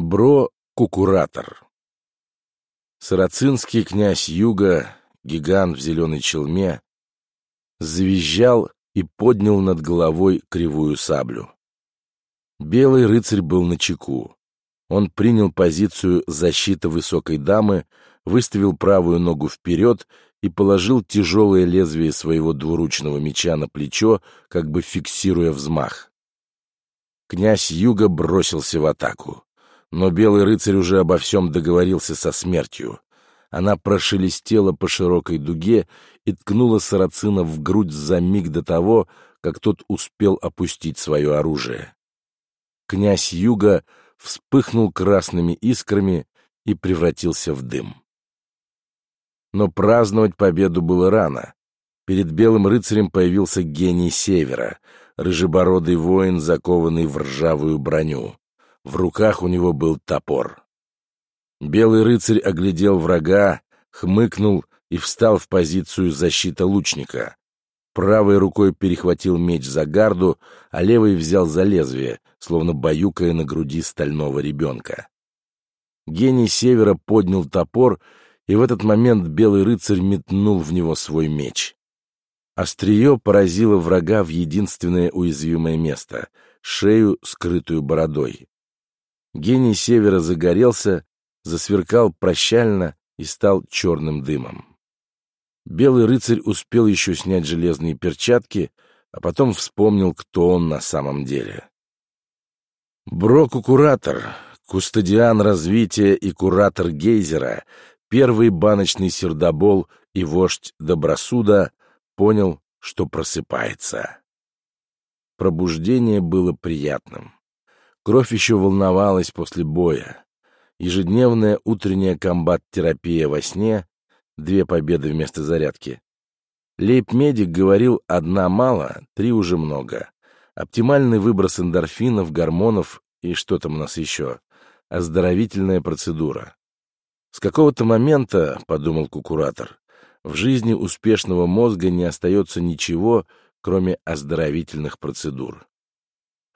Бро-кукуратор Сарацинский князь Юга, гигант в зеленой челме, завизжал и поднял над головой кривую саблю. Белый рыцарь был на чеку. Он принял позицию защиты высокой дамы, выставил правую ногу вперед и положил тяжелое лезвие своего двуручного меча на плечо, как бы фиксируя взмах. Князь Юга бросился в атаку. Но белый рыцарь уже обо всем договорился со смертью. Она прошелестела по широкой дуге и ткнула сарацина в грудь за миг до того, как тот успел опустить свое оружие. Князь Юга вспыхнул красными искрами и превратился в дым. Но праздновать победу было рано. Перед белым рыцарем появился гений севера, рыжебородый воин, закованный в ржавую броню. В руках у него был топор. Белый рыцарь оглядел врага, хмыкнул и встал в позицию защиты лучника. Правой рукой перехватил меч за гарду, а левой взял за лезвие, словно баюкая на груди стального ребенка. Гений севера поднял топор, и в этот момент белый рыцарь метнул в него свой меч. Острие поразило врага в единственное уязвимое место — шею, скрытую бородой. Гений севера загорелся, засверкал прощально и стал черным дымом. Белый рыцарь успел еще снять железные перчатки, а потом вспомнил, кто он на самом деле. Брок-куратор, кустодиан развития и куратор гейзера, первый баночный сердобол и вождь добросуда понял, что просыпается. Пробуждение было приятным. Кровь еще волновалась после боя. Ежедневная утренняя комбат-терапия во сне, две победы вместо зарядки. Лейб-медик говорил, одна мало, три уже много. Оптимальный выброс эндорфинов, гормонов и что там у нас еще. Оздоровительная процедура. С какого-то момента, подумал кукуратор, в жизни успешного мозга не остается ничего, кроме оздоровительных процедур.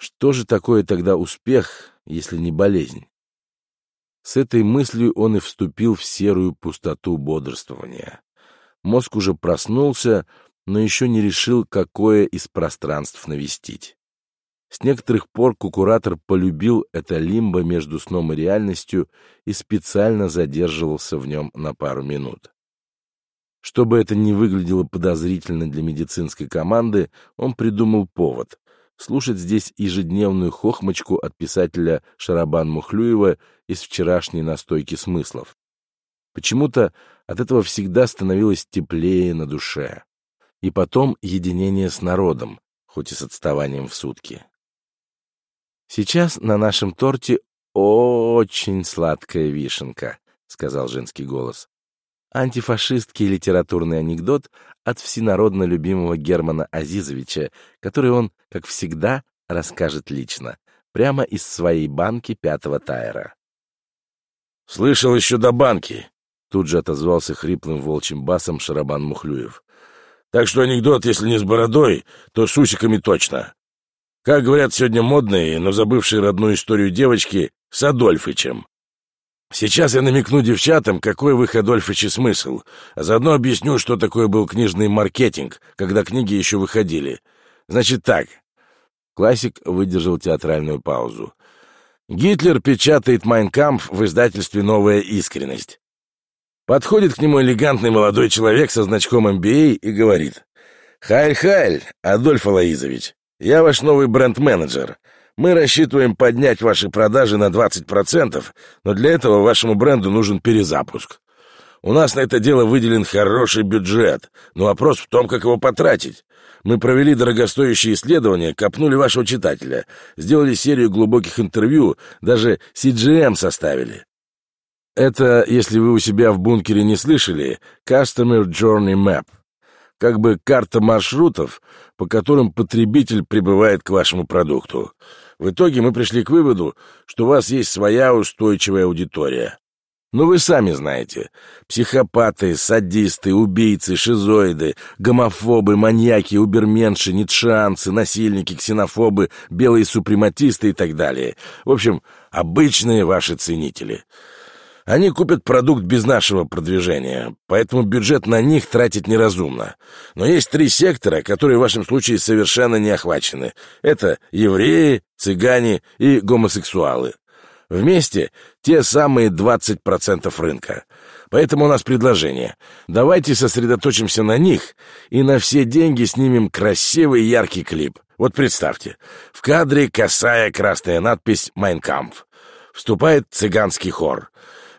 Что же такое тогда успех, если не болезнь? С этой мыслью он и вступил в серую пустоту бодрствования. Мозг уже проснулся, но еще не решил, какое из пространств навестить. С некоторых пор кукуратор полюбил это лимбо между сном и реальностью и специально задерживался в нем на пару минут. Чтобы это не выглядело подозрительно для медицинской команды, он придумал повод слушать здесь ежедневную хохмочку от писателя Шарабан Мухлюева из вчерашней настойки смыслов. Почему-то от этого всегда становилось теплее на душе. И потом единение с народом, хоть и с отставанием в сутки. «Сейчас на нашем торте очень сладкая вишенка», — сказал женский голос антифашистский литературный анекдот от всенародно любимого Германа Азизовича, который он, как всегда, расскажет лично, прямо из своей банки пятого тайра. «Слышал еще до банки», — тут же отозвался хриплым волчьим басом Шарабан Мухлюев. «Так что анекдот, если не с бородой, то с усиками точно. Как говорят сегодня модные, но забывшие родную историю девочки, с Адольфычем. Сейчас я намекну девчатам, какой в их Адольфыче смысл, а заодно объясню, что такое был книжный маркетинг, когда книги еще выходили. Значит так. Классик выдержал театральную паузу. Гитлер печатает «Майнкампф» в издательстве «Новая искренность». Подходит к нему элегантный молодой человек со значком MBA и говорит. «Хайль-хайль, Адольф Алоизович, я ваш новый бренд-менеджер. Мы рассчитываем поднять ваши продажи на 20%, но для этого вашему бренду нужен перезапуск. У нас на это дело выделен хороший бюджет, но вопрос в том, как его потратить. Мы провели дорогостоящие исследования, копнули вашего читателя, сделали серию глубоких интервью, даже CJM составили. Это, если вы у себя в бункере не слышали, Customer Journey Map. Как бы карта маршрутов, по которым потребитель прибывает к вашему продукту. В итоге мы пришли к выводу, что у вас есть своя устойчивая аудитория. Ну, вы сами знаете. Психопаты, садисты, убийцы, шизоиды, гомофобы, маньяки, уберменши, нитшанцы, насильники, ксенофобы, белые супрематисты и так далее. В общем, обычные ваши ценители. Они купят продукт без нашего продвижения, поэтому бюджет на них тратить неразумно. Но есть три сектора, которые в вашем случае совершенно не охвачены. Это евреи, цыгане и гомосексуалы. Вместе те самые 20% рынка. Поэтому у нас предложение. Давайте сосредоточимся на них и на все деньги снимем красивый яркий клип. Вот представьте, в кадре косая красная надпись «Майнкампф». Вступает цыганский хор.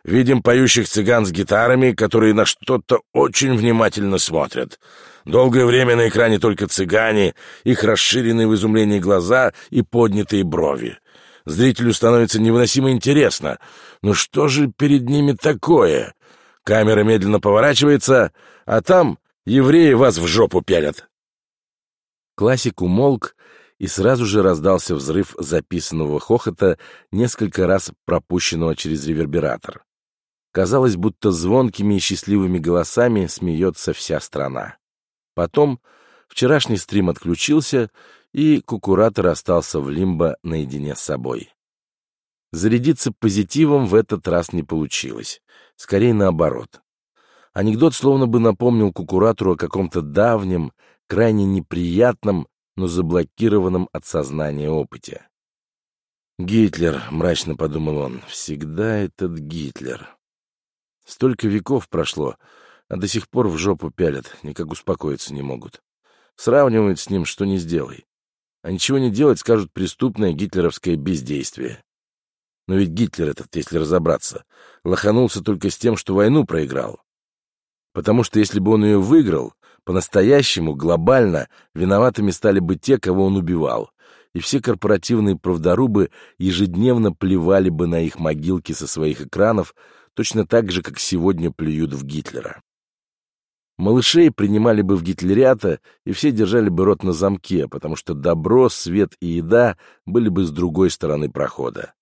Видим поющих цыган с гитарами, которые на что-то очень внимательно смотрят. Долгое время на экране только цыгане, их расширенные в изумлении глаза и поднятые брови. Зрителю становится невыносимо интересно. Ну что же перед ними такое? Камера медленно поворачивается, а там евреи вас в жопу пялят. Классик умолк, и сразу же раздался взрыв записанного хохота, несколько раз пропущенного через ревербератор. Казалось, будто звонкими и счастливыми голосами смеется вся страна. Потом вчерашний стрим отключился, и кукуратор остался в лимбо наедине с собой. Зарядиться позитивом в этот раз не получилось. Скорее наоборот. Анекдот словно бы напомнил кукуратору о каком-то давнем, крайне неприятном, но заблокированном от сознания опыте. «Гитлер», — мрачно подумал он, — «всегда этот Гитлер». Столько веков прошло, а до сих пор в жопу пялят, никак успокоиться не могут. Сравнивают с ним, что не сделай. А ничего не делать скажут преступное гитлеровское бездействие. Но ведь Гитлер этот, если разобраться, лоханулся только с тем, что войну проиграл. Потому что если бы он ее выиграл, по-настоящему, глобально, виноватыми стали бы те, кого он убивал, и все корпоративные правдорубы ежедневно плевали бы на их могилки со своих экранов, точно так же, как сегодня плюют в Гитлера. Малышей принимали бы в гитлерята, и все держали бы рот на замке, потому что добро, свет и еда были бы с другой стороны прохода.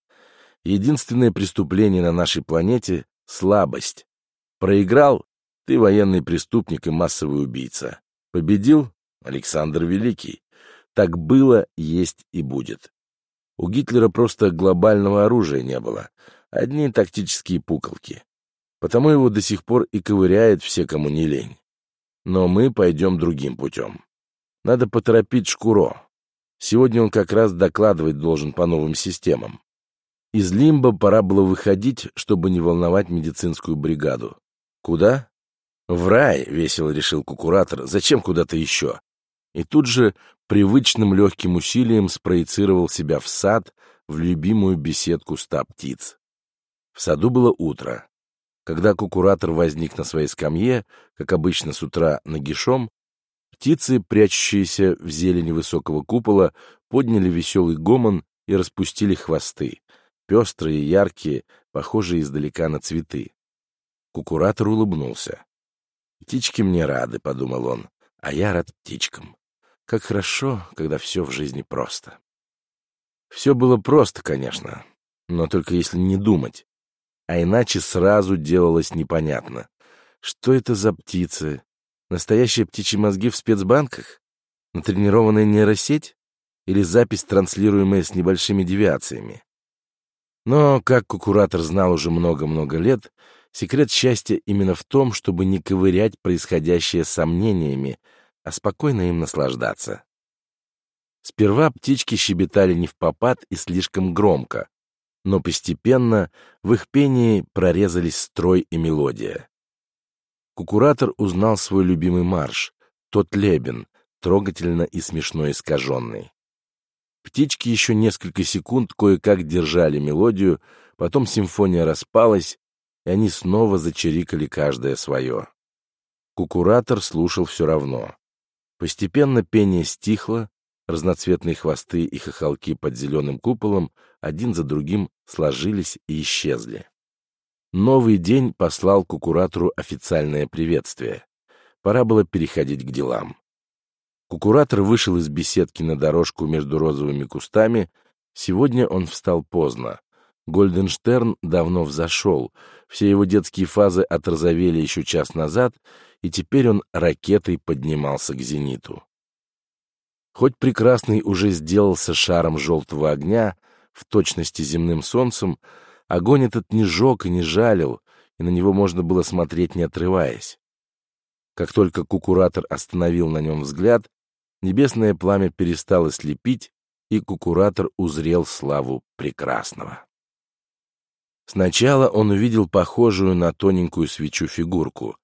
Единственное преступление на нашей планете — слабость. Проиграл — ты военный преступник и массовый убийца. Победил — Александр Великий. Так было, есть и будет. У Гитлера просто глобального оружия не было. Одни тактические пуколки. Потому его до сих пор и ковыряет все, кому не лень. Но мы пойдем другим путем. Надо поторопить Шкуро. Сегодня он как раз докладывать должен по новым системам. Из Лимба пора было выходить, чтобы не волновать медицинскую бригаду. Куда? В рай, весело решил кукуратор. Зачем куда-то еще? И тут же привычным легким усилием спроецировал себя в сад, в любимую беседку ста птиц. В саду было утро. Когда кукуратор возник на своей скамье, как обычно с утра нагишом, птицы, прячущиеся в зелени высокого купола, подняли веселый гомон и распустили хвосты, пестрые, яркие, похожие издалека на цветы. Кукуратор улыбнулся. «Птички мне рады», — подумал он, — «а я рад птичкам. Как хорошо, когда все в жизни просто». Все было просто, конечно, но только если не думать а иначе сразу делалось непонятно. Что это за птицы? Настоящие птичьи мозги в спецбанках? Натренированная нейросеть? Или запись, транслируемая с небольшими девиациями? Но, как кукуратор знал уже много-много лет, секрет счастья именно в том, чтобы не ковырять происходящее сомнениями, а спокойно им наслаждаться. Сперва птички щебетали не в попад и слишком громко, но постепенно в их пении прорезались строй и мелодия. Кукуратор узнал свой любимый марш, тот лебен, трогательно и смешно искаженный. Птички еще несколько секунд кое-как держали мелодию, потом симфония распалась, и они снова зачирикали каждое свое. Кукуратор слушал все равно. Постепенно пение стихло, Разноцветные хвосты и хохолки под зеленым куполом один за другим сложились и исчезли. Новый день послал Кукуратору официальное приветствие. Пора было переходить к делам. Кукуратор вышел из беседки на дорожку между розовыми кустами. Сегодня он встал поздно. Гольденштерн давно взошел, все его детские фазы отрозовели еще час назад, и теперь он ракетой поднимался к зениту. Хоть прекрасный уже сделался шаром желтого огня, в точности земным солнцем, огонь этот не жег и не жалил, и на него можно было смотреть, не отрываясь. Как только кукуратор остановил на нем взгляд, небесное пламя перестало слепить, и кукуратор узрел славу прекрасного. Сначала он увидел похожую на тоненькую свечу фигурку.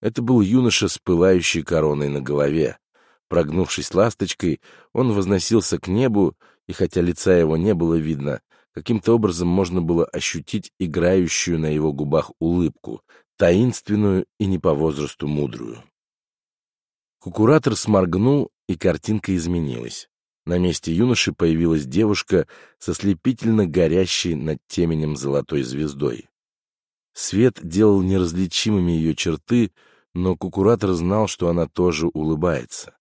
Это был юноша с пылающей короной на голове. Прогнувшись ласточкой, он возносился к небу, и хотя лица его не было видно, каким-то образом можно было ощутить играющую на его губах улыбку, таинственную и не по возрасту мудрую. Кукуратор сморгнул, и картинка изменилась. На месте юноши появилась девушка со слепительно горящей над теменем золотой звездой. Свет делал неразличимыми ее черты, но Кукуратор знал, что она тоже улыбается.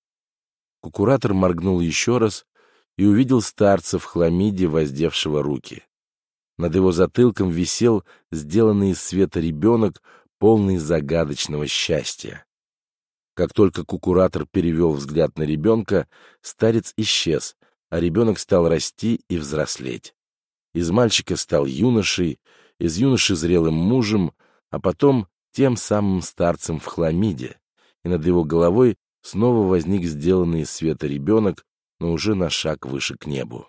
Кукуратор моргнул еще раз и увидел старца в хламиде, воздевшего руки. Над его затылком висел сделанный из света ребенок, полный загадочного счастья. Как только кукуратор перевел взгляд на ребенка, старец исчез, а ребенок стал расти и взрослеть. Из мальчика стал юношей, из юноши зрелым мужем, а потом тем самым старцем в хламиде, и над его головой снова возник сделанный из света ребенок, но уже на шаг выше к небу.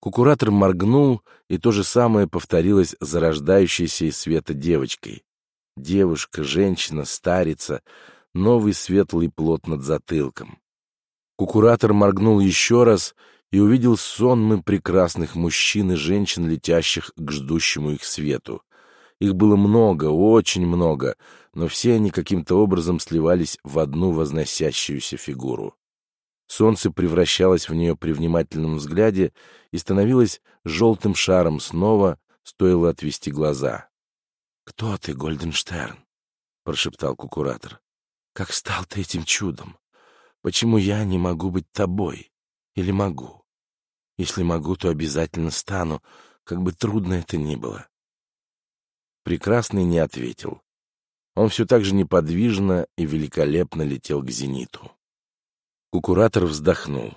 Кукуратор моргнул, и то же самое повторилось зарождающейся из света девочкой. Девушка, женщина, старица, новый светлый плод над затылком. Кукуратор моргнул еще раз и увидел сонмы прекрасных мужчин и женщин, летящих к ждущему их свету. Их было много, очень много, но все они каким-то образом сливались в одну возносящуюся фигуру. Солнце превращалось в нее при внимательном взгляде и становилось желтым шаром снова, стоило отвести глаза. «Кто ты, Гольденштерн?» — прошептал кукуратор. «Как стал ты этим чудом? Почему я не могу быть тобой? Или могу? Если могу, то обязательно стану, как бы трудно это ни было». Прекрасный не ответил. Он все так же неподвижно и великолепно летел к зениту. Кукуратор вздохнул.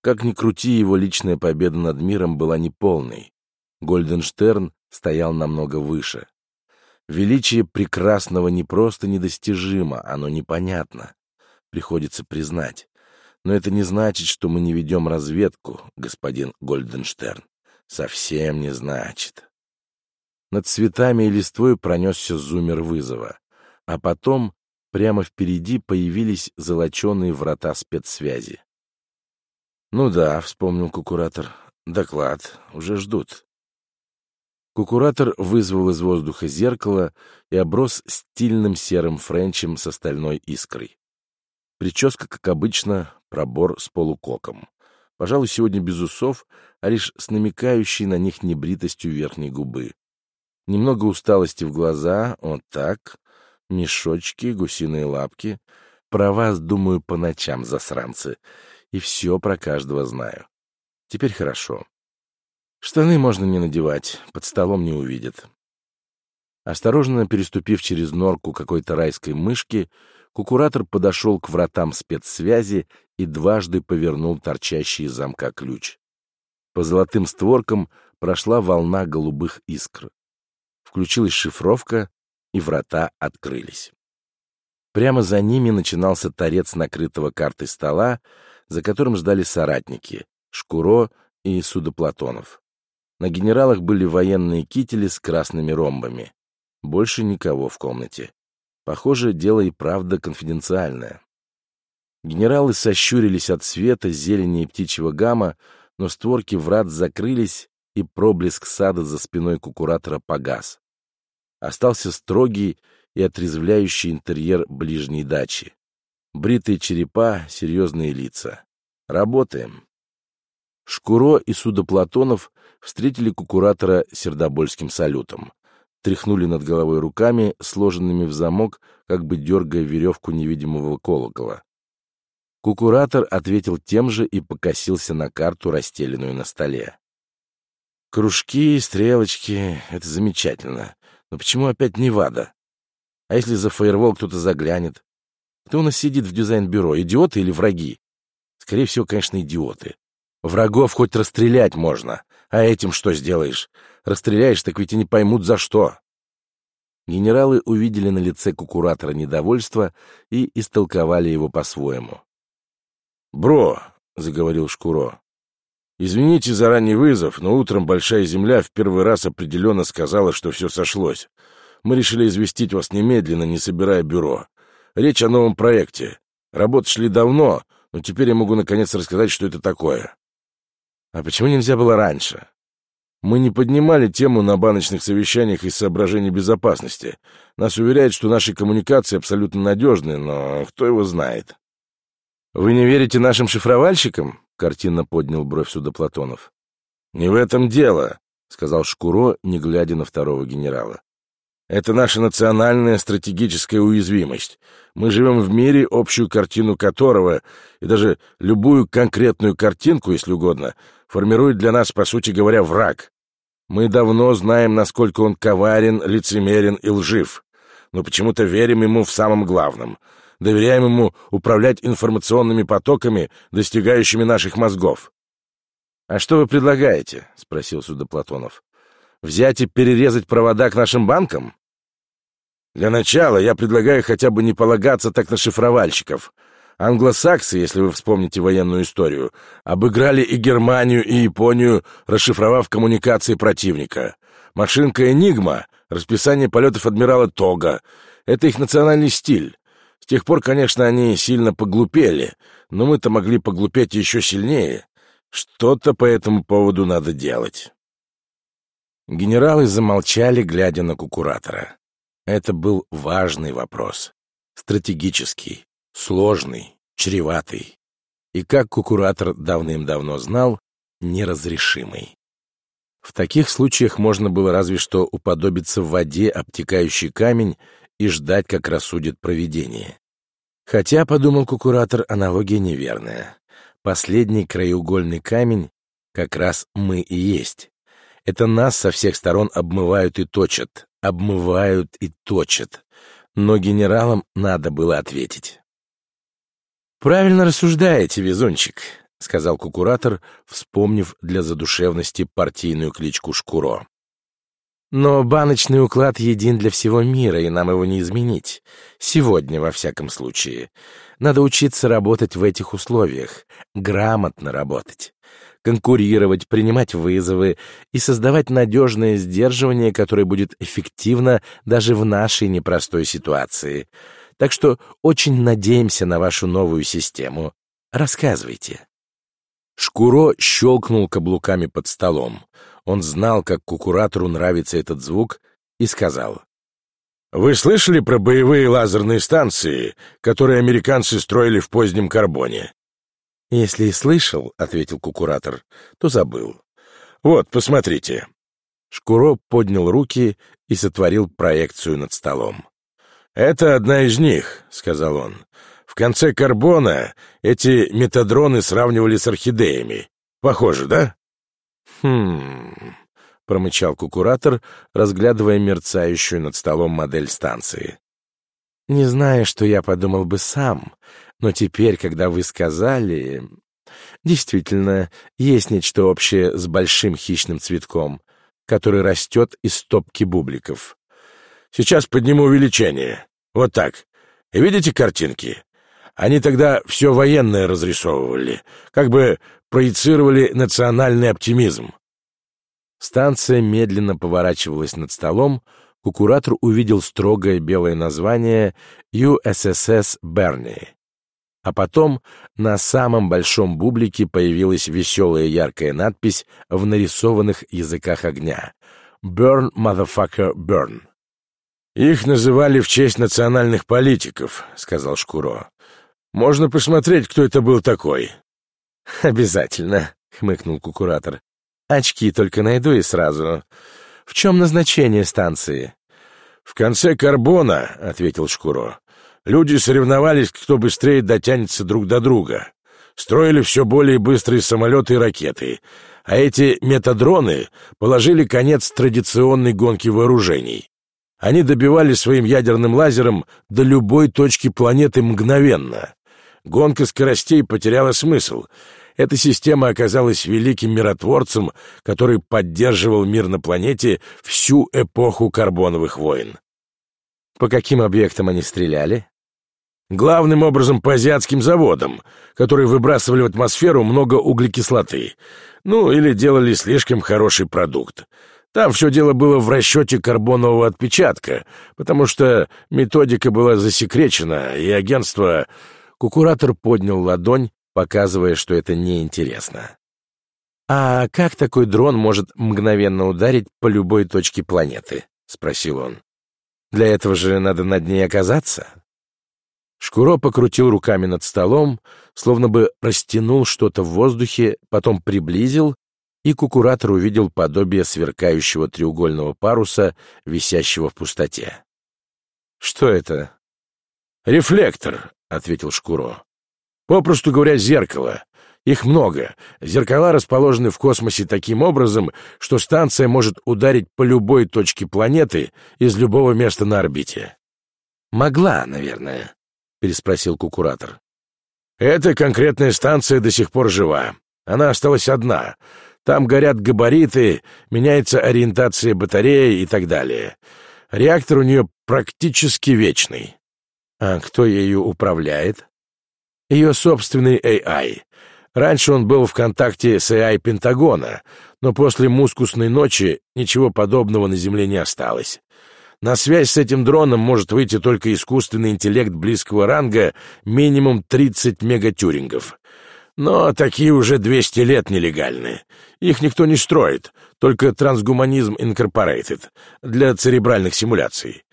Как ни крути, его личная победа над миром была неполной. Гольденштерн стоял намного выше. Величие прекрасного не просто недостижимо, оно непонятно. Приходится признать. Но это не значит, что мы не ведем разведку, господин Гольденштерн. Совсем не значит. Над цветами и листвой пронесся зумер вызова. А потом прямо впереди появились золоченые врата спецсвязи. «Ну да», — вспомнил кукуратор, — «доклад, уже ждут». Кукуратор вызвал из воздуха зеркало и оброс стильным серым френчем с остальной искрой. Прическа, как обычно, пробор с полукоком. Пожалуй, сегодня без усов, а лишь с намекающей на них небритостью верхней губы. Немного усталости в глаза, вот так, мешочки, гусиные лапки. Про вас думаю по ночам, засранцы, и все про каждого знаю. Теперь хорошо. Штаны можно не надевать, под столом не увидят. Осторожно переступив через норку какой-то райской мышки, кукуратор подошел к вратам спецсвязи и дважды повернул торчащий из замка ключ. По золотым створкам прошла волна голубых искр. Включилась шифровка, и врата открылись. Прямо за ними начинался торец накрытого картой стола, за которым ждали соратники — Шкуро и Судоплатонов. На генералах были военные кители с красными ромбами. Больше никого в комнате. Похоже, дело и правда конфиденциальное. Генералы сощурились от света, зелени и птичьего гамма, но створки врат закрылись, и проблеск сада за спиной кукуратора погас. Остался строгий и отрезвляющий интерьер ближней дачи. Бритые черепа, серьезные лица. Работаем. Шкуро и Судоплатонов встретили кукуратора сердобольским салютом. Тряхнули над головой руками, сложенными в замок, как бы дергая веревку невидимого колокола. Кукуратор ответил тем же и покосился на карту, расстеленную на столе. Кружки, стрелочки — это замечательно. Но почему опять Невада? А если за фаервол кто-то заглянет? Кто у нас сидит в дизайн-бюро, идиоты или враги? Скорее всего, конечно, идиоты. Врагов хоть расстрелять можно, а этим что сделаешь? Расстреляешь, так ведь и не поймут за что. Генералы увидели на лице кукуратора недовольство и истолковали его по-своему. «Бро», — заговорил Шкуро, — «извините за ранний вызов, но утром Большая Земля в первый раз определенно сказала, что все сошлось. Мы решили известить вас немедленно, не собирая бюро. Речь о новом проекте. Работы шли давно, но теперь я могу наконец рассказать, что это такое». «А почему нельзя было раньше?» Мы не поднимали тему на баночных совещаниях из соображений безопасности. Нас уверяют, что наши коммуникации абсолютно надежны, но кто его знает. «Вы не верите нашим шифровальщикам?» — картинно поднял бровь Судоплатонов. «Не в этом дело», — сказал Шкуро, не глядя на второго генерала. «Это наша национальная стратегическая уязвимость. Мы живем в мире, общую картину которого, и даже любую конкретную картинку, если угодно, формирует для нас, по сути говоря, враг. Мы давно знаем, насколько он коварен, лицемерен и лжив, но почему-то верим ему в самом главном. Доверяем ему управлять информационными потоками, достигающими наших мозгов. «А что вы предлагаете?» — спросил Судоплатонов. «Взять и перерезать провода к нашим банкам?» «Для начала я предлагаю хотя бы не полагаться так на шифровальщиков, Англосаксы, если вы вспомните военную историю, обыграли и Германию, и Японию, расшифровав коммуникации противника. Машинка «Энигма», расписание полетов адмирала Тога — это их национальный стиль. С тех пор, конечно, они сильно поглупели, но мы-то могли поглупеть еще сильнее. Что-то по этому поводу надо делать. Генералы замолчали, глядя на кукуратора. Это был важный вопрос, стратегический, сложный, чреватый и, как кукуратор давным-давно знал, неразрешимый. В таких случаях можно было разве что уподобиться в воде обтекающий камень и ждать, как рассудит провидение. Хотя, подумал кукуратор, аналогия неверная. Последний краеугольный камень как раз мы и есть. Это нас со всех сторон обмывают и точат, обмывают и точат. Но генералам надо было ответить. «Правильно рассуждаете, везунчик», — сказал кукуратор, вспомнив для задушевности партийную кличку Шкуро. «Но баночный уклад един для всего мира, и нам его не изменить. Сегодня, во всяком случае. Надо учиться работать в этих условиях, грамотно работать, конкурировать, принимать вызовы и создавать надежное сдерживание, которое будет эффективно даже в нашей непростой ситуации». Так что очень надеемся на вашу новую систему. Рассказывайте». Шкуро щелкнул каблуками под столом. Он знал, как кукуратору нравится этот звук, и сказал. «Вы слышали про боевые лазерные станции, которые американцы строили в позднем карбоне?» «Если и слышал, — ответил кукуратор, — то забыл. Вот, посмотрите». Шкуро поднял руки и сотворил проекцию над столом. «Это одна из них», — сказал он. «В конце карбона эти метадроны сравнивали с орхидеями. Похоже, да?» «Хм...» — промычал кукуратор, разглядывая мерцающую над столом модель станции. «Не знаю, что я подумал бы сам, но теперь, когда вы сказали...» «Действительно, есть нечто общее с большим хищным цветком, который растет из стопки бубликов. Сейчас подниму увеличение. Вот так. Видите картинки? Они тогда все военное разрисовывали, как бы проецировали национальный оптимизм. Станция медленно поворачивалась над столом, кукуратор увидел строгое белое название USSS Берни. А потом на самом большом бублике появилась веселая яркая надпись в нарисованных языках огня «Burn, motherfucker, burn». «Их называли в честь национальных политиков», — сказал Шкуро. «Можно посмотреть, кто это был такой». «Обязательно», — хмыкнул кукуратор. «Очки только найду и сразу. В чем назначение станции?» «В конце карбона», — ответил Шкуро. «Люди соревновались, кто быстрее дотянется друг до друга. Строили все более быстрые самолеты и ракеты. а эти метадроны положили конец традиционной гонке вооружений. Они добивали своим ядерным лазером до любой точки планеты мгновенно. Гонка скоростей потеряла смысл. Эта система оказалась великим миротворцем, который поддерживал мир на планете всю эпоху карбоновых войн. По каким объектам они стреляли? Главным образом по азиатским заводам, которые выбрасывали в атмосферу много углекислоты. Ну, или делали слишком хороший продукт. Там все дело было в расчете карбонового отпечатка, потому что методика была засекречена, и агентство... Кукуратор поднял ладонь, показывая, что это неинтересно. «А как такой дрон может мгновенно ударить по любой точке планеты?» — спросил он. «Для этого же надо над ней оказаться?» Шкуро покрутил руками над столом, словно бы растянул что-то в воздухе, потом приблизил и кукуратор увидел подобие сверкающего треугольного паруса, висящего в пустоте. «Что это?» «Рефлектор», — ответил Шкуро. «Попросту говоря, зеркало. Их много. Зеркала расположены в космосе таким образом, что станция может ударить по любой точке планеты из любого места на орбите». «Могла, наверное», — переспросил кукуратор. «Эта конкретная станция до сих пор жива. Она осталась одна, там горят габариты, меняется ориентация батареи и так далее. Реактор у нее практически вечный. А кто ею управляет? Ее собственный AI. Раньше он был в контакте с AI Пентагона, но после мускусной ночи ничего подобного на Земле не осталось. На связь с этим дроном может выйти только искусственный интеллект близкого ранга минимум 30 мегатюрингов. Но такие уже 200 лет нелегальны. Их никто не строит, только Трансгуманизм Инкорпорейтед для церебральных симуляций.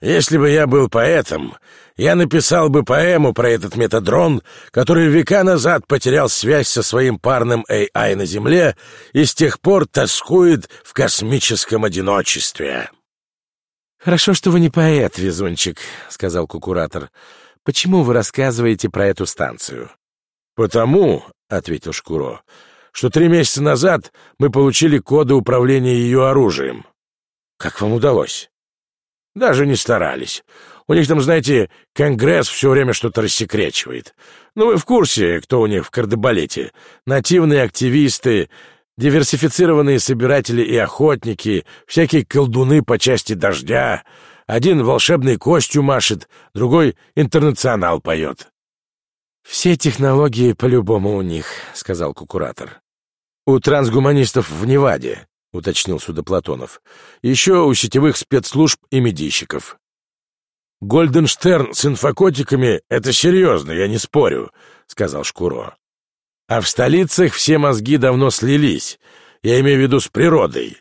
Если бы я был поэтом, я написал бы поэму про этот метадрон, который века назад потерял связь со своим парным AI на Земле и с тех пор тоскует в космическом одиночестве. «Хорошо, что вы не поэт, везунчик», — сказал кукуратор. «Почему вы рассказываете про эту станцию?» «Потому», — ответил Шкуро, — «что три месяца назад мы получили коды управления ее оружием». «Как вам удалось?» «Даже не старались. У них там, знаете, Конгресс все время что-то рассекречивает. Ну, вы в курсе, кто у них в кардебалете? Нативные активисты, диверсифицированные собиратели и охотники, всякие колдуны по части дождя. Один волшебной костью машет, другой интернационал поет. «Все технологии по-любому у них», — сказал кукуратор. «У трансгуманистов в Неваде», — уточнил Судоплатонов. «Еще у сетевых спецслужб и медийщиков». «Гольденштерн с инфокотиками — это серьезно, я не спорю», — сказал Шкуро. «А в столицах все мозги давно слились, я имею в виду с природой.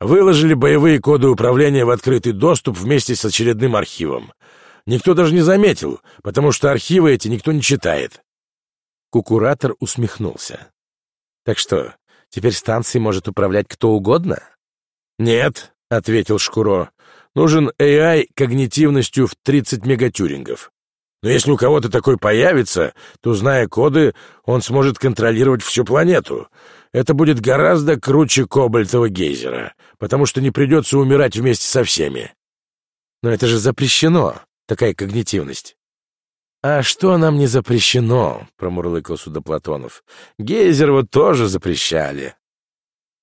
Выложили боевые коды управления в открытый доступ вместе с очередным архивом. Никто даже не заметил, потому что архивы эти никто не читает. Кукуратор усмехнулся. Так что, теперь станцией может управлять кто угодно? Нет, ответил Шкуро. Нужен AI когнитивностью в 30 мегатюрингов. Но если у кого-то такой появится, то, зная коды, он сможет контролировать всю планету. Это будет гораздо круче кобальтового гейзера, потому что не придется умирать вместе со всеми. Но это же запрещено такая когнитивность. «А что нам не запрещено?» — промурлыкал Судоплатонов. «Гейзер вот тоже запрещали».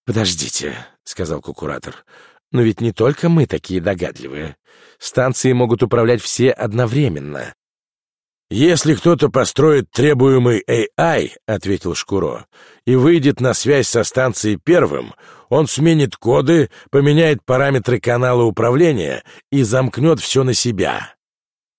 «Подождите», — сказал кукуратор. «но ведь не только мы такие догадливые. Станции могут управлять все одновременно». «Если кто-то построит требуемый AI», — ответил Шкуро, «и выйдет на связь со станцией первым, он сменит коды, поменяет параметры канала управления и замкнет все на себя.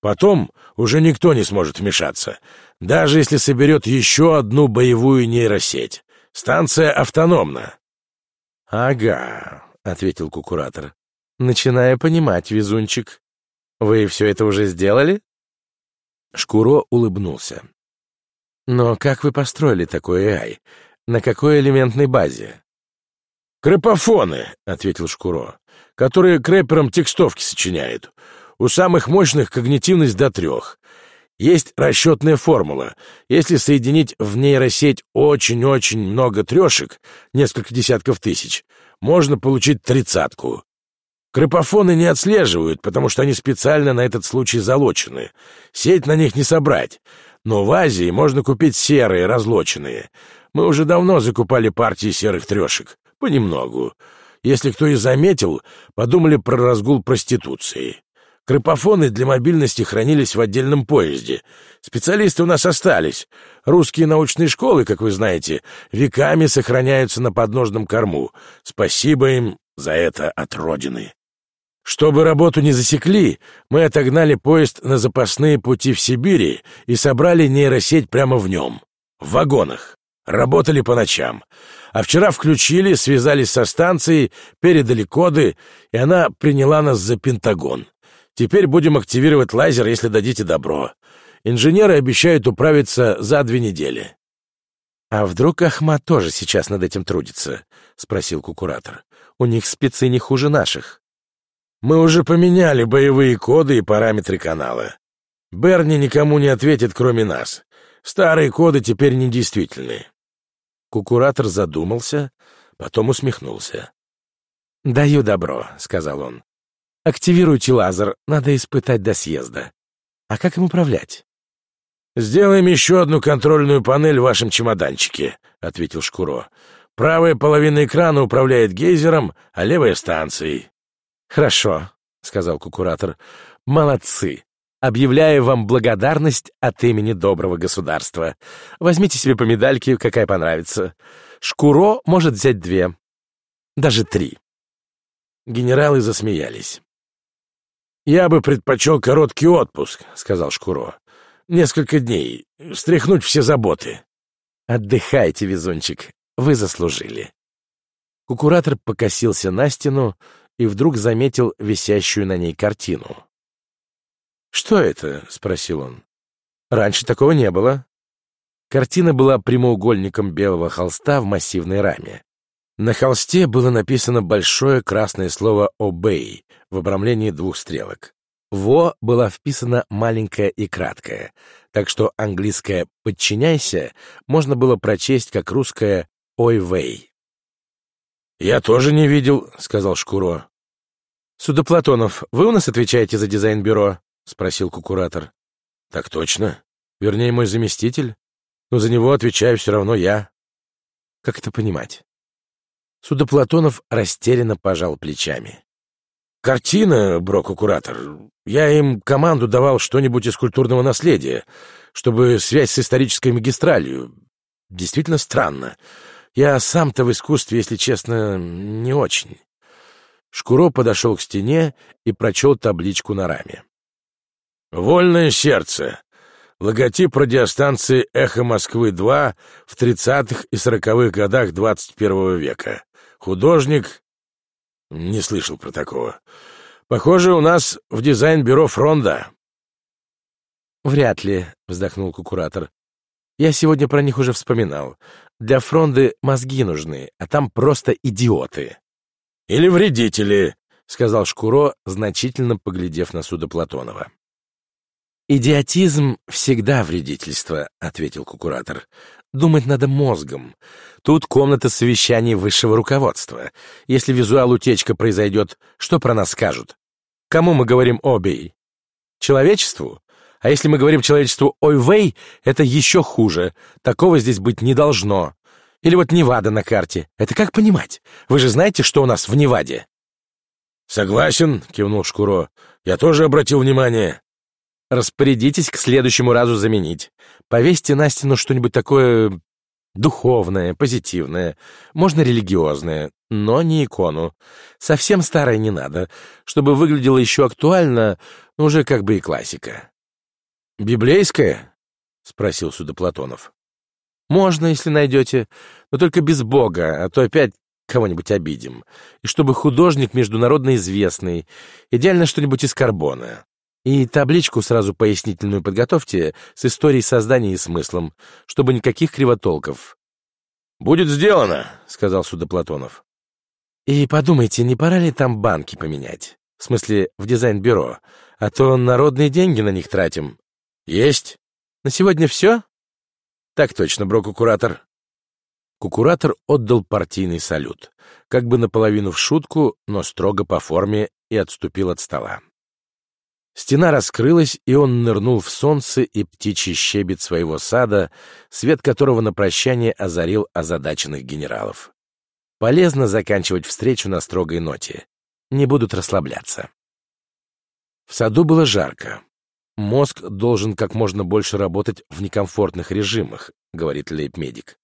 Потом уже никто не сможет вмешаться, даже если соберет еще одну боевую нейросеть. Станция автономна. — Ага, — ответил кукуратор. — Начинаю понимать, везунчик. Вы все это уже сделали? Шкуро улыбнулся. «Но как вы построили такой AI? На какой элементной базе?» «Крэпофоны», — ответил Шкуро, — «которые крэперам текстовки сочиняют. У самых мощных когнитивность до трех. Есть расчетная формула. Если соединить в нейросеть очень-очень много трешек, несколько десятков тысяч, можно получить тридцатку. Крыпофоны не отслеживают, потому что они специально на этот случай залочены. Сеть на них не собрать. Но в Азии можно купить серые, разлоченные. Мы уже давно закупали партии серых трешек. Понемногу. Если кто и заметил, подумали про разгул проституции. Крыпофоны для мобильности хранились в отдельном поезде. Специалисты у нас остались. Русские научные школы, как вы знаете, веками сохраняются на подножном корму. Спасибо им за это от Родины. Чтобы работу не засекли, мы отогнали поезд на запасные пути в Сибири и собрали нейросеть прямо в нем, в вагонах. Работали по ночам. А вчера включили, связались со станцией, передали коды, и она приняла нас за Пентагон. Теперь будем активировать лазер, если дадите добро. Инженеры обещают управиться за две недели». «А вдруг Ахмат тоже сейчас над этим трудится?» — спросил кукуратор. «У них спецы не хуже наших». «Мы уже поменяли боевые коды и параметры канала. Берни никому не ответит, кроме нас. Старые коды теперь недействительны». Кукуратор задумался, потом усмехнулся. «Даю добро», — сказал он. Активируйте лазер, надо испытать до съезда. А как им управлять? «Сделаем еще одну контрольную панель в вашем чемоданчике», — ответил Шкуро. «Правая половина экрана управляет гейзером, а левая — станцией». «Хорошо», — сказал кукуратор. «Молодцы. Объявляю вам благодарность от имени доброго государства. Возьмите себе по медальке, какая понравится. Шкуро может взять две, даже три». Генералы засмеялись. «Я бы предпочел короткий отпуск», — сказал Шкуро. «Несколько дней. Стряхнуть все заботы». «Отдыхайте, везунчик. Вы заслужили». Кукуратор покосился на стену и вдруг заметил висящую на ней картину. «Что это?» — спросил он. «Раньше такого не было». Картина была прямоугольником белого холста в массивной раме. На холсте было написано большое красное слово «Obey» в обрамлении двух стрелок. «Во» была вписана маленькая и краткая, так что английское «подчиняйся» можно было прочесть как русское «Ой, вей». «Я тоже не видел», — сказал Шкуро. «Судоплатонов, вы у нас отвечаете за дизайн-бюро?» — спросил кукуратор. «Так точно. Вернее, мой заместитель. Но за него отвечаю все равно я». «Как это понимать?» Судоплатонов растерянно пожал плечами. «Картина, Брок-куратор. Я им команду давал что-нибудь из культурного наследия, чтобы связь с исторической магистралью. Действительно странно. Я сам-то в искусстве, если честно, не очень». Шкуро подошел к стене и прочел табличку на раме. «Вольное сердце. Логотип радиостанции «Эхо Москвы-2» в 30-х и 40-х годах 21 века. Художник? Не слышал про такого. Похоже, у нас в дизайн-бюро фронда. Вряд ли, вздохнул кукуратор. Я сегодня про них уже вспоминал. Для фронды мозги нужны, а там просто идиоты. Или вредители, сказал Шкуро, значительно поглядев на суда Платонова. «Идиотизм всегда вредительство», — ответил кукуратор. «Думать надо мозгом. Тут комната совещаний высшего руководства. Если визуал-утечка произойдет, что про нас скажут? Кому мы говорим «обей»? Человечеству? А если мы говорим человечеству «ойвей», это еще хуже. Такого здесь быть не должно. Или вот Невада на карте. Это как понимать? Вы же знаете, что у нас в Неваде?» «Согласен», — кивнул Шкуро. «Я тоже обратил внимание. Распорядитесь к следующему разу заменить. Повесьте на стену что-нибудь такое духовное, позитивное, можно религиозное, но не икону. Совсем старое не надо, чтобы выглядело еще актуально, но уже как бы и классика. «Библейское?» — спросил Судоплатонов. «Можно, если найдете, но только без Бога, а то опять кого-нибудь обидим. И чтобы художник международно известный, идеально что-нибудь из карбона. И табличку сразу пояснительную подготовьте с историей создания и смыслом, чтобы никаких кривотолков. «Будет сделано», — сказал Судоплатонов. «И подумайте, не пора ли там банки поменять? В смысле, в дизайн-бюро, а то народные деньги на них тратим». Есть. На сегодня все? Так точно, брокукуратор. Кукуратор отдал партийный салют, как бы наполовину в шутку, но строго по форме, и отступил от стола. Стена раскрылась, и он нырнул в солнце и птичий щебет своего сада, свет которого на прощание озарил озадаченных генералов. Полезно заканчивать встречу на строгой ноте. Не будут расслабляться. В саду было жарко. Мозг должен как можно больше работать в некомфортных режимах, говорит лейб-медик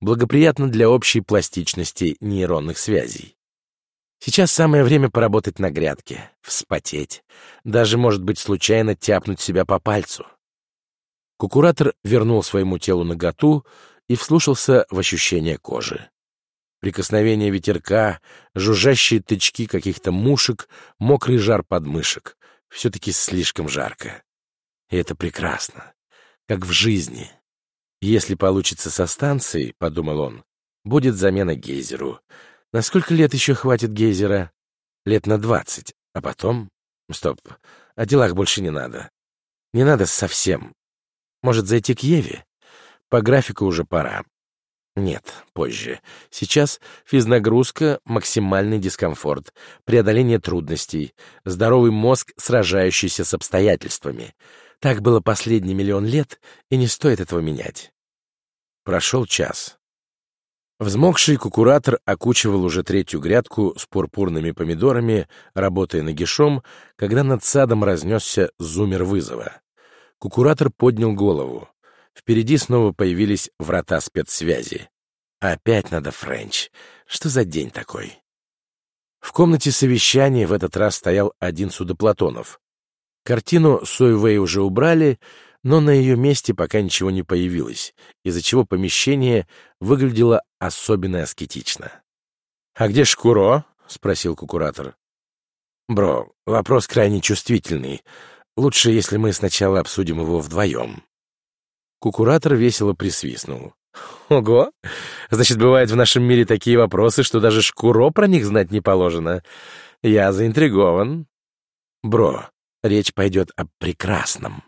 благоприятно для общей пластичности нейронных связей. Сейчас самое время поработать на грядке, вспотеть, даже, может быть, случайно тяпнуть себя по пальцу. Кукуратор вернул своему телу наготу и вслушался в ощущение кожи. Прикосновение ветерка, жужжащие тычки каких-то мушек, мокрый жар подмышек. Все-таки слишком жарко. И это прекрасно, как в жизни. Если получится со станцией, — подумал он, — будет замена гейзеру. На сколько лет еще хватит гейзера? Лет на двадцать. А потом... Стоп, о делах больше не надо. Не надо совсем. Может, зайти к Еве? По графику уже пора. Нет, позже. Сейчас физнагрузка, максимальный дискомфорт, преодоление трудностей, здоровый мозг, сражающийся с обстоятельствами — так было последний миллион лет, и не стоит этого менять. Прошел час. Взмокший кукуратор окучивал уже третью грядку с пурпурными помидорами, работая нагишом, когда над садом разнесся зумер вызова. Кукуратор поднял голову. Впереди снова появились врата спецсвязи. Опять надо Френч. Что за день такой? В комнате совещания в этот раз стоял один судоплатонов. Картину Сойвей уже убрали, но на ее месте пока ничего не появилось, из-за чего помещение выглядело особенно аскетично. «А где Шкуро?» — спросил кукуратор. «Бро, вопрос крайне чувствительный. Лучше, если мы сначала обсудим его вдвоем». Кукуратор весело присвистнул. «Ого! Значит, бывают в нашем мире такие вопросы, что даже Шкуро про них знать не положено. Я заинтригован». «Бро, Речь пойдет о прекрасном. —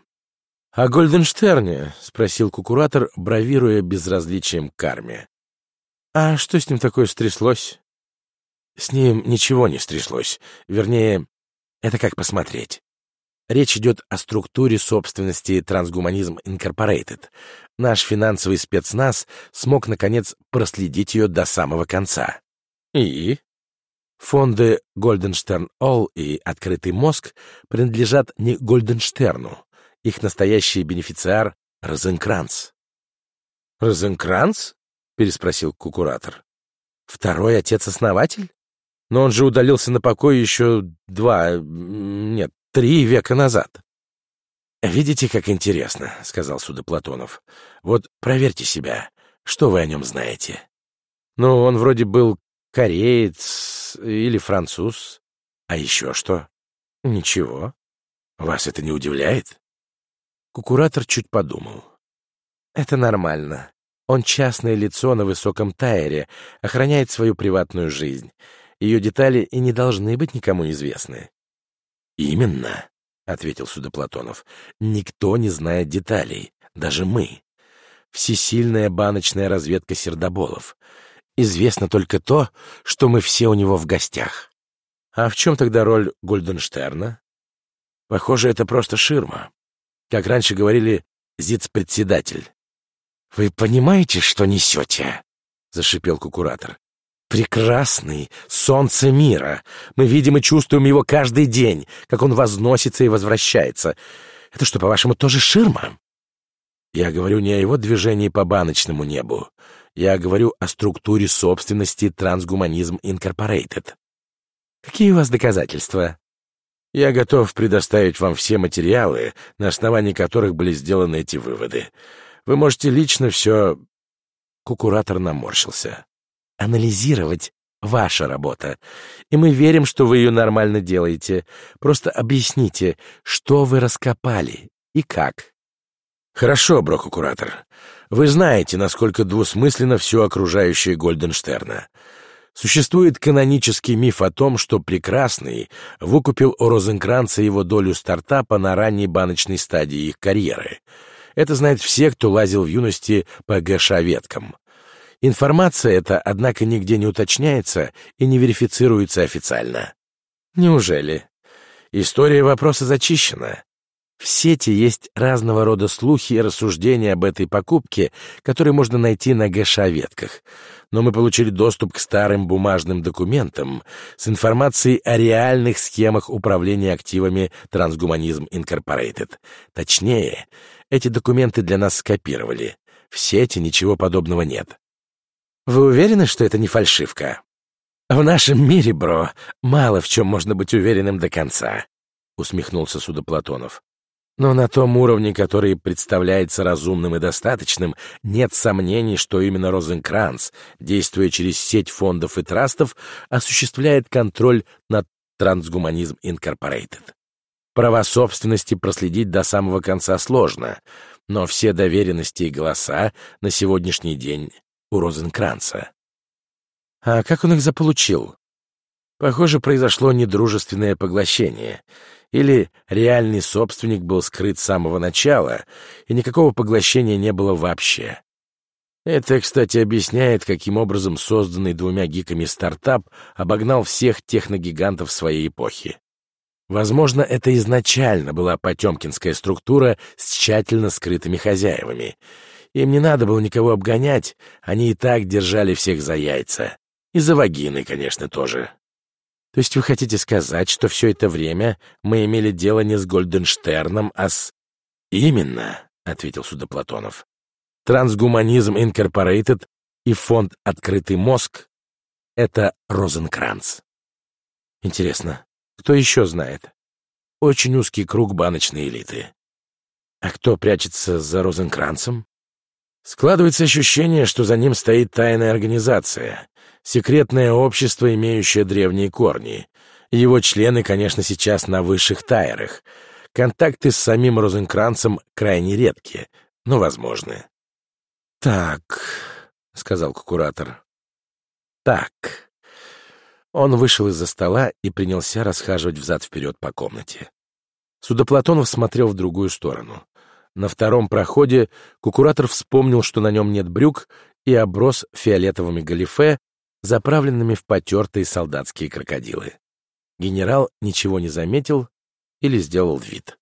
О Гольденштерне? — спросил кукуратор, бравируя безразличием к карме. — А что с ним такое стряслось? — С ним ничего не стряслось. Вернее, это как посмотреть. Речь идет о структуре собственности Трансгуманизм Инкорпорейтед. Наш финансовый спецназ смог, наконец, проследить ее до самого конца. И? Фонды Гольденштерн All и Открытый мозг принадлежат не Гольденштерну. Их настоящий бенефициар — Розенкранц. «Розенкранц?» — переспросил кукуратор. «Второй отец-основатель? Но он же удалился на покой еще два... нет, три века назад». «Видите, как интересно», — сказал Судоплатонов. «Вот проверьте себя. Что вы о нем знаете?» «Ну, он вроде был кореец или француз. А еще что? Ничего. Вас это не удивляет? Кукуратор чуть подумал. Это нормально. Он частное лицо на высоком тайре, охраняет свою приватную жизнь. Ее детали и не должны быть никому известны. «Именно», — ответил Судоплатонов, — «никто не знает деталей, даже мы. Всесильная баночная разведка сердоболов. Известно только то, что мы все у него в гостях. А в чем тогда роль Гольденштерна? Похоже, это просто ширма. Как раньше говорили, зиц-председатель. «Вы понимаете, что несете?» — зашипел кукуратор. «Прекрасный, солнце мира. Мы видим и чувствуем его каждый день, как он возносится и возвращается. Это что, по-вашему, тоже ширма?» Я говорю не о его движении по баночному небу. Я говорю о структуре собственности Трансгуманизм Инкорпорейтед. Какие у вас доказательства? Я готов предоставить вам все материалы, на основании которых были сделаны эти выводы. Вы можете лично все... Кукуратор наморщился. Анализировать — ваша работа. И мы верим, что вы ее нормально делаете. Просто объясните, что вы раскопали и как. Хорошо, брокукуратор. Вы знаете, насколько двусмысленно все окружающее Гольденштерна. Существует канонический миф о том, что Прекрасный выкупил у Розенкранца его долю стартапа на ранней баночной стадии их карьеры. Это знают все, кто лазил в юности по ГШ-веткам. Информация эта, однако, нигде не уточняется и не верифицируется официально. Неужели? История вопроса зачищена. В сети есть разного рода слухи и рассуждения об этой покупке, которые можно найти на ГШ-ветках но мы получили доступ к старым бумажным документам с информацией о реальных схемах управления активами Трансгуманизм Инкорпорейтед. Точнее, эти документы для нас скопировали. В сети ничего подобного нет. Вы уверены, что это не фальшивка? В нашем мире, бро, мало в чем можно быть уверенным до конца, усмехнулся Судоплатонов. Но на том уровне, который представляется разумным и достаточным, нет сомнений, что именно Розенкранц, действуя через сеть фондов и трастов, осуществляет контроль над Трансгуманизм Инкорпорейтед. Права собственности проследить до самого конца сложно, но все доверенности и голоса на сегодняшний день у Розенкранца. А как он их заполучил? Похоже, произошло недружественное поглощение — или реальный собственник был скрыт с самого начала, и никакого поглощения не было вообще. Это, кстати, объясняет, каким образом созданный двумя гиками стартап обогнал всех техногигантов своей эпохи. Возможно, это изначально была потемкинская структура с тщательно скрытыми хозяевами. Им не надо было никого обгонять, они и так держали всех за яйца. И за вагины, конечно, тоже. То есть вы хотите сказать, что все это время мы имели дело не с Гольденштерном, а с... Именно, — ответил Судоплатонов. Трансгуманизм Инкорпорейтед и фонд «Открытый мозг» — это Розенкранц. Интересно, кто еще знает? Очень узкий круг баночной элиты. А кто прячется за Розенкранцем? Складывается ощущение, что за ним стоит тайная организация, секретное общество, имеющее древние корни. Его члены, конечно, сейчас на высших тайрах. Контакты с самим Розенкранцем крайне редкие, но возможны. «Так», — сказал куратор. «Так». Он вышел из-за стола и принялся расхаживать взад-вперед по комнате. Судоплатонов смотрел в другую сторону. На втором проходе кукуратор вспомнил, что на нем нет брюк, и оброс фиолетовыми галифе, заправленными в потертые солдатские крокодилы. Генерал ничего не заметил или сделал вид.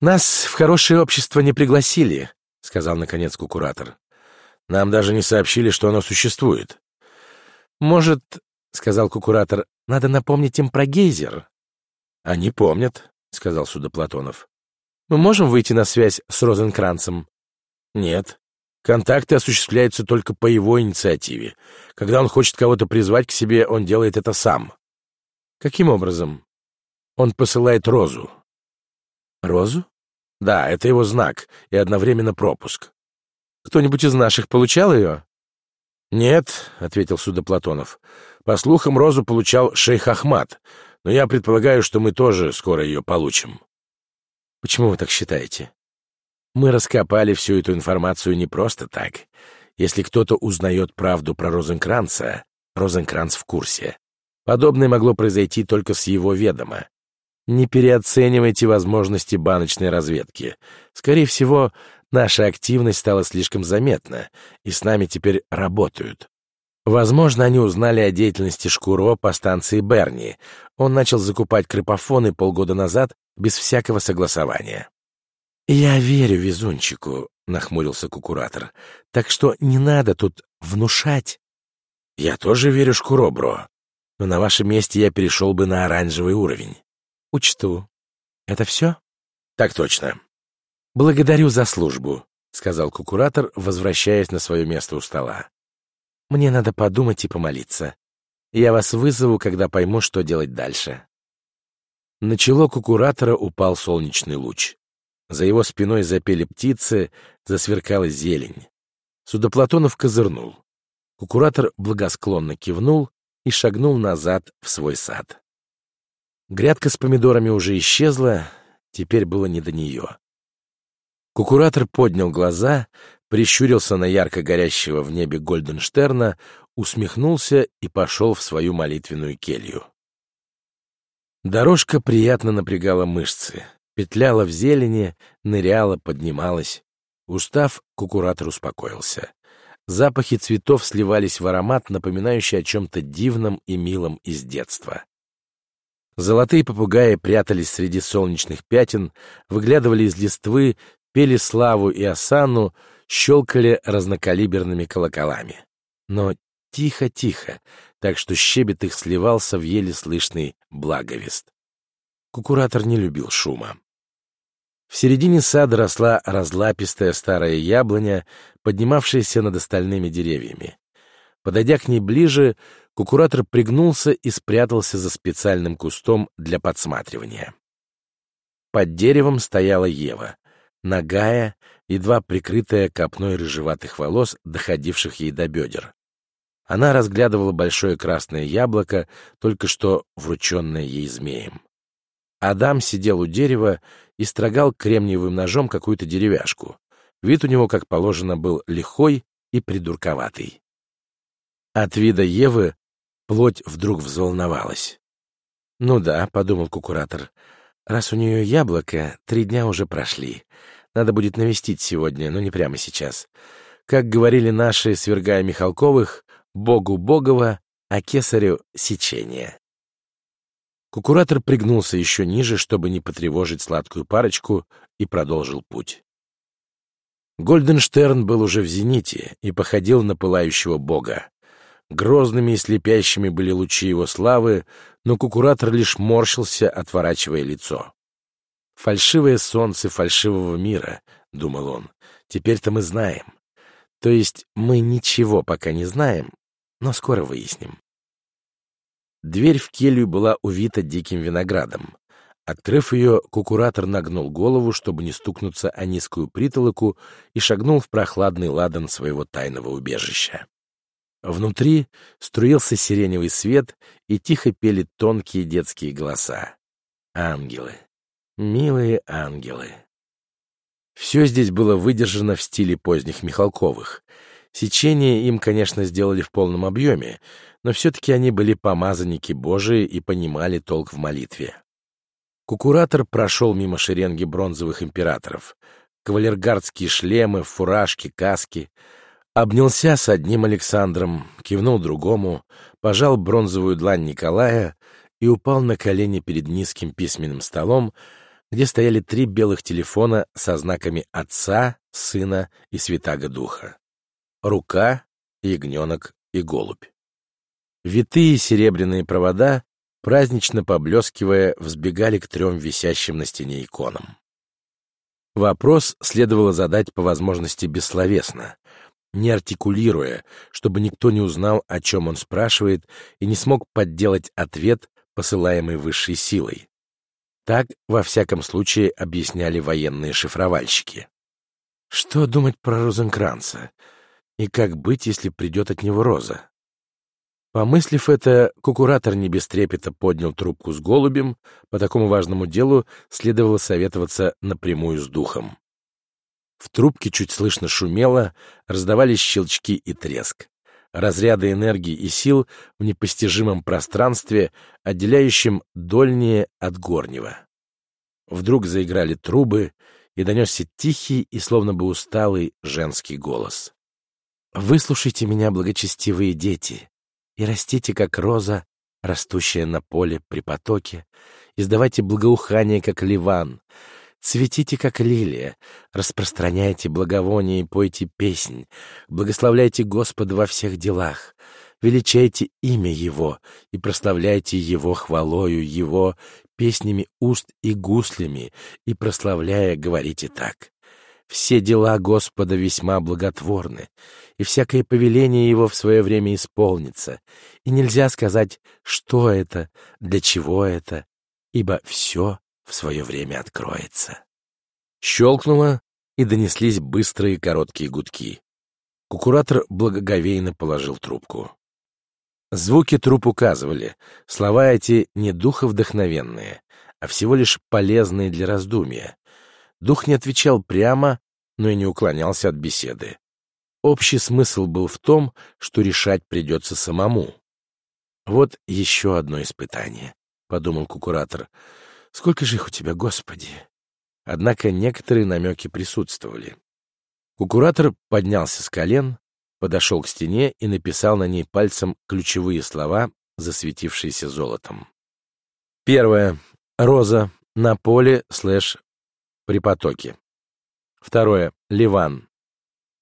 «Нас в хорошее общество не пригласили», — сказал, наконец, кукуратор. «Нам даже не сообщили, что оно существует». «Может, — сказал кукуратор, — надо напомнить им про гейзер?» «Они помнят», — сказал Судоплатонов. Мы можем выйти на связь с Розенкранцем? Нет. Контакты осуществляются только по его инициативе. Когда он хочет кого-то призвать к себе, он делает это сам. Каким образом? Он посылает розу. Розу? Да, это его знак и одновременно пропуск. Кто-нибудь из наших получал ее? Нет, — ответил Судоплатонов. По слухам, розу получал шейх Ахмад, но я предполагаю, что мы тоже скоро ее получим. Почему вы так считаете? Мы раскопали всю эту информацию не просто так. Если кто-то узнает правду про Розенкранца, Розенкранц в курсе. Подобное могло произойти только с его ведома. Не переоценивайте возможности баночной разведки. Скорее всего, наша активность стала слишком заметна, и с нами теперь работают. Возможно, они узнали о деятельности Шкуро по станции Берни. Он начал закупать крыпофоны полгода назад без всякого согласования. «Я верю везунчику», — нахмурился кукуратор, «так что не надо тут внушать». «Я тоже верю Шкуро, бро, но на вашем месте я перешел бы на оранжевый уровень». «Учту. Это все?» «Так точно». «Благодарю за службу», — сказал кукуратор, возвращаясь на свое место у стола. «Мне надо подумать и помолиться. Я вас вызову, когда пойму, что делать дальше». На чело кукуратора упал солнечный луч. За его спиной запели птицы, засверкала зелень. Судоплатонов козырнул. Кукуратор благосклонно кивнул и шагнул назад в свой сад. Грядка с помидорами уже исчезла, теперь было не до нее. Кукуратор поднял глаза, прищурился на ярко горящего в небе Гольденштерна, усмехнулся и пошел в свою молитвенную келью. Дорожка приятно напрягала мышцы, петляла в зелени, ныряла, поднималась. Устав, кукуратор успокоился. Запахи цветов сливались в аромат, напоминающий о чем-то дивном и милом из детства. Золотые попугаи прятались среди солнечных пятен, выглядывали из листвы, пели славу и осану, щелкали разнокалиберными колоколами. Но тихо-тихо, так что щебет их сливался в еле слышный благовест. Кукуратор не любил шума. В середине сада росла разлапистая старая яблоня, поднимавшаяся над остальными деревьями. Подойдя к ней ближе, кукуратор пригнулся и спрятался за специальным кустом для подсматривания. Под деревом стояла Ева, нагая, едва прикрытая копной рыжеватых волос, доходивших ей до бедер. Она разглядывала большое красное яблоко, только что врученное ей змеем. Адам сидел у дерева и строгал кремниевым ножом какую-то деревяшку. Вид у него, как положено, был лихой и придурковатый. От вида Евы плоть вдруг взволновалась. «Ну да», — подумал кукуратор, — «раз у нее яблоко, три дня уже прошли. Надо будет навестить сегодня, но не прямо сейчас. Как говорили наши, свергая Михалковых, Богу Богова, а кесарю — сечение». Кукуратор пригнулся еще ниже, чтобы не потревожить сладкую парочку, и продолжил путь. Гольденштерн был уже в зените и походил на пылающего бога. Грозными и слепящими были лучи его славы, но кукуратор лишь морщился, отворачивая лицо. «Фальшивое солнце фальшивого мира», — думал он, — «теперь-то мы знаем. То есть мы ничего пока не знаем, но скоро выясним». Дверь в келью была увита диким виноградом. Открыв ее, кукуратор нагнул голову, чтобы не стукнуться о низкую притолоку, и шагнул в прохладный ладан своего тайного убежища. Внутри струился сиреневый свет, и тихо пели тонкие детские голоса. Ангелы. Милые ангелы. Все здесь было выдержано в стиле поздних Михалковых. Сечение им, конечно, сделали в полном объеме, но все-таки они были помазанники Божии и понимали толк в молитве. Кукуратор прошел мимо шеренги бронзовых императоров. Кавалергардские шлемы, фуражки, каски. Обнялся с одним Александром, кивнул другому, пожал бронзовую длань Николая и упал на колени перед низким письменным столом, где стояли три белых телефона со знаками Отца, Сына и Святаго Духа. Рука, ягненок и голубь. Витые серебряные провода, празднично поблескивая, взбегали к трем висящим на стене иконам. Вопрос следовало задать по возможности бессловесно, не артикулируя, чтобы никто не узнал, о чем он спрашивает, и не смог подделать ответ, посылаемый высшей силой. Так, во всяком случае, объясняли военные шифровальщики. Что думать про Розенкранца? И как быть, если придет от него Роза? Помыслив это, кукуратор не без трепета поднял трубку с голубем, по такому важному делу следовало советоваться напрямую с духом. В трубке чуть слышно шумело, раздавались щелчки и треск. Разряды энергии и сил в непостижимом пространстве, отделяющем дольнее от горнего. Вдруг заиграли трубы, и донесся тихий и словно бы усталый женский голос. «Выслушайте меня, благочестивые дети и растите, как роза, растущая на поле при потоке, издавайте благоухание, как ливан, цветите, как лилия, распространяйте благовоние и пойте песнь, благословляйте Господа во всех делах, величайте имя Его и прославляйте Его хвалою Его, песнями уст и гуслями, и, прославляя, говорите так. Все дела Господа весьма благотворны, и всякое повеление Его в свое время исполнится, и нельзя сказать, что это, для чего это, ибо все в свое время откроется. Щелкнуло, и донеслись быстрые короткие гудки. Кукуратор благоговейно положил трубку. Звуки труп указывали, слова эти не духовдохновенные, а всего лишь полезные для раздумья. Дух не отвечал прямо, но и не уклонялся от беседы. общий смысл был в том, что решать придется самому. «Вот еще одно испытание», — подумал кукуратор. «Сколько же их у тебя, Господи?» Однако некоторые намеки присутствовали. Кукуратор поднялся с колен, подошел к стене и написал на ней пальцем ключевые слова, засветившиеся золотом. Первое. Роза. На поле слэш при потоке. Второе. Ливан.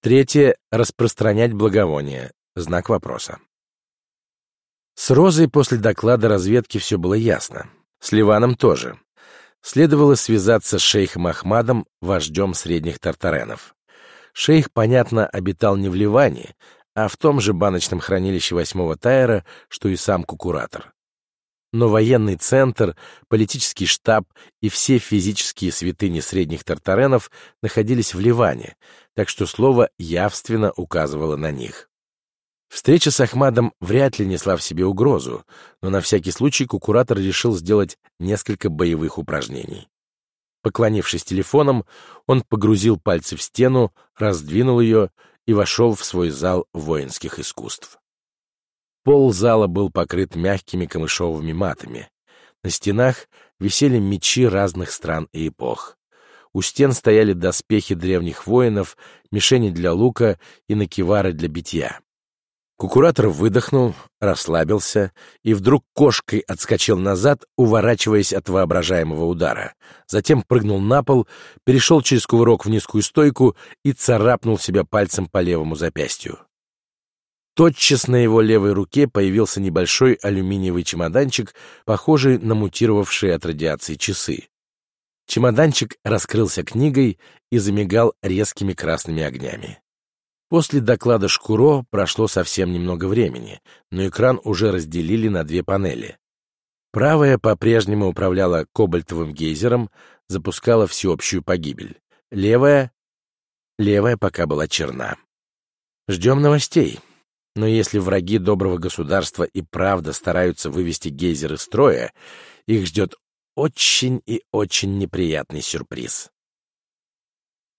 Третье. Распространять благовоние. Знак вопроса. С Розой после доклада разведки все было ясно. С Ливаном тоже. Следовало связаться с шейхом Ахмадом, вождем средних тартаренов. Шейх, понятно, обитал не в Ливане, а в том же баночном хранилище восьмого Тайра, что и сам кукуратор. Но военный центр, политический штаб и все физические святыни средних тартаренов находились в Ливане, так что слово явственно указывало на них. Встреча с Ахмадом вряд ли несла в себе угрозу, но на всякий случай кукуратор решил сделать несколько боевых упражнений. Поклонившись телефоном, он погрузил пальцы в стену, раздвинул ее и вошел в свой зал воинских искусств. Пол зала был покрыт мягкими камышовыми матами. На стенах висели мечи разных стран и эпох. У стен стояли доспехи древних воинов, мишени для лука и накивары для битья. Кукуратор выдохнул, расслабился и вдруг кошкой отскочил назад, уворачиваясь от воображаемого удара. Затем прыгнул на пол, перешел через кувырок в низкую стойку и царапнул себя пальцем по левому запястью. Тотчас на его левой руке появился небольшой алюминиевый чемоданчик, похожий на мутировавшие от радиации часы. Чемоданчик раскрылся книгой и замигал резкими красными огнями. После доклада Шкуро прошло совсем немного времени, но экран уже разделили на две панели. Правая по-прежнему управляла кобальтовым гейзером, запускала всеобщую погибель. Левая... Левая пока была черна. Ждем новостей. Но если враги доброго государства и правда стараются вывести гейзер из строя, их ждет очень и очень неприятный сюрприз.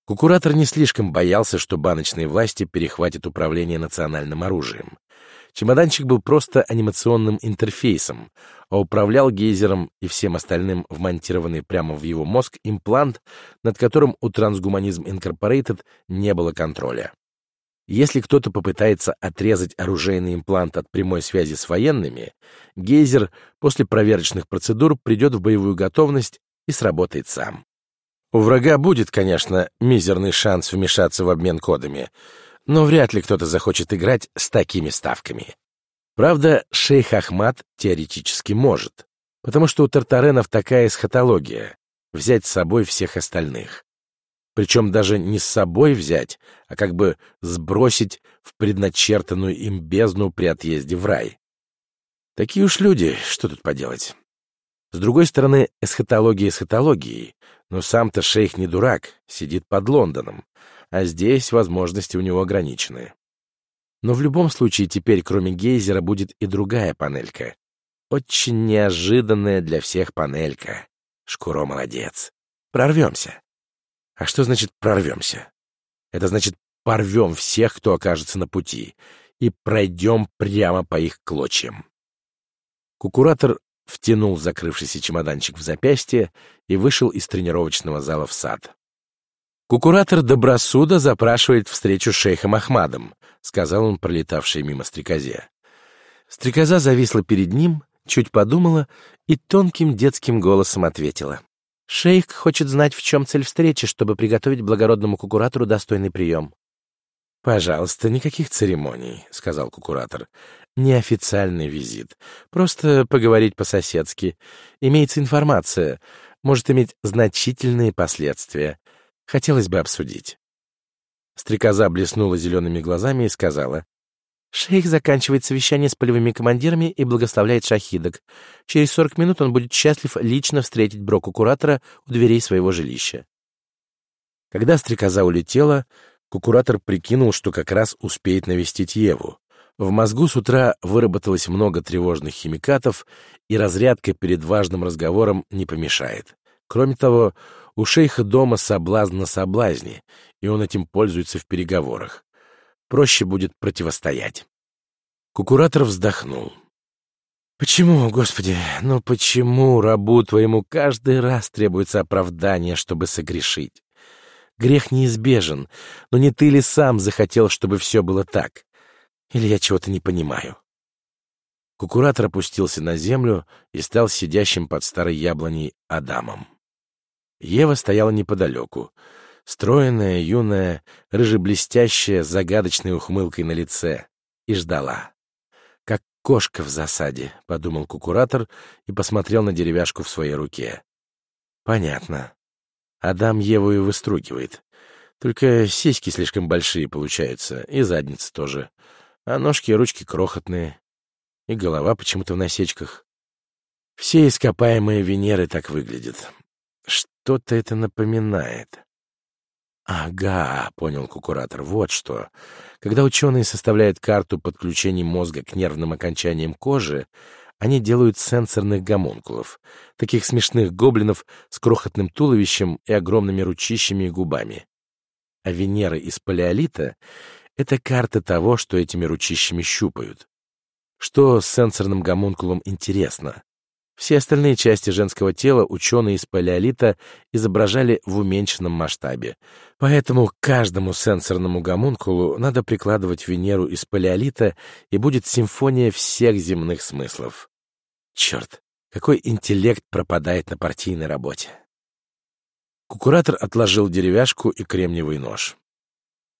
Кукуратор не слишком боялся, что баночные власти перехватят управление национальным оружием. Чемоданчик был просто анимационным интерфейсом, а управлял гейзером и всем остальным вмонтированный прямо в его мозг имплант, над которым у Transhumanism Incorporated не было контроля. Если кто-то попытается отрезать оружейный имплант от прямой связи с военными, гейзер после проверочных процедур придет в боевую готовность и сработает сам. У врага будет, конечно, мизерный шанс вмешаться в обмен кодами, но вряд ли кто-то захочет играть с такими ставками. Правда, шейх Ахмад теоретически может, потому что у тартаренов такая эсхатология — взять с собой всех остальных. Причем даже не с собой взять, а как бы сбросить в предначертанную им бездну при отъезде в рай. Такие уж люди, что тут поделать. С другой стороны, эсхатология эсхатологией, но сам-то шейх не дурак, сидит под Лондоном, а здесь возможности у него ограничены. Но в любом случае теперь, кроме гейзера, будет и другая панелька. Очень неожиданная для всех панелька. Шкуро молодец. Прорвемся. А что значит «прорвемся»? Это значит порвем всех, кто окажется на пути, и пройдем прямо по их клочьям. Кукуратор втянул закрывшийся чемоданчик в запястье и вышел из тренировочного зала в сад. «Кукуратор Добросуда запрашивает встречу с шейхом Ахмадом», — сказал он пролетавшей мимо стрекозе. Стрекоза зависла перед ним, чуть подумала и тонким детским голосом ответила. «Шейх хочет знать, в чем цель встречи, чтобы приготовить благородному кукуратору достойный прием». «Пожалуйста, никаких церемоний», — сказал кукуратор неофициальный визит. Просто поговорить по-соседски. Имеется информация, может иметь значительные последствия. Хотелось бы обсудить. Стрекоза блеснула зелеными глазами и сказала, «Шейх заканчивает совещание с полевыми командирами и благословляет шахидок. Через сорок минут он будет счастлив лично встретить Броку-куратора у дверей своего жилища». Когда стрекоза улетела, кукуратор прикинул, что как раз успеет навестить Еву. В мозгу с утра выработалось много тревожных химикатов, и разрядка перед важным разговором не помешает. Кроме того, у шейха дома соблазн на соблазне, и он этим пользуется в переговорах. Проще будет противостоять. Кукуратор вздохнул. «Почему, Господи, ну почему рабу твоему каждый раз требуется оправдание, чтобы согрешить? Грех неизбежен, но не ты ли сам захотел, чтобы все было так? Или я чего-то не понимаю?» Кукуратор опустился на землю и стал сидящим под старой яблоней Адамом. Ева стояла неподалеку, стройная, юная, рыжеблестящая, с загадочной ухмылкой на лице, и ждала. «Как кошка в засаде», — подумал кукуратор и посмотрел на деревяшку в своей руке. «Понятно. Адам Еву и выстругивает. Только сиськи слишком большие получаются, и задница тоже. А ножки и ручки крохотные, и голова почему-то в насечках. Все ископаемые Венеры так выглядят. Что-то это напоминает. «Ага», — понял кукуратор, — «вот что. Когда ученые составляют карту подключений мозга к нервным окончаниям кожи, они делают сенсорных гомункулов, таких смешных гоблинов с крохотным туловищем и огромными ручищами и губами. А Венера из палеолита — это карта того, что этими ручищами щупают. Что с сенсорным гомункулом интересно? Все остальные части женского тела ученые из палеолита изображали в уменьшенном масштабе. Поэтому к каждому сенсорному гомункулу надо прикладывать Венеру из палеолита, и будет симфония всех земных смыслов. Черт, какой интеллект пропадает на партийной работе. Кукуратор отложил деревяшку и кремниевый нож.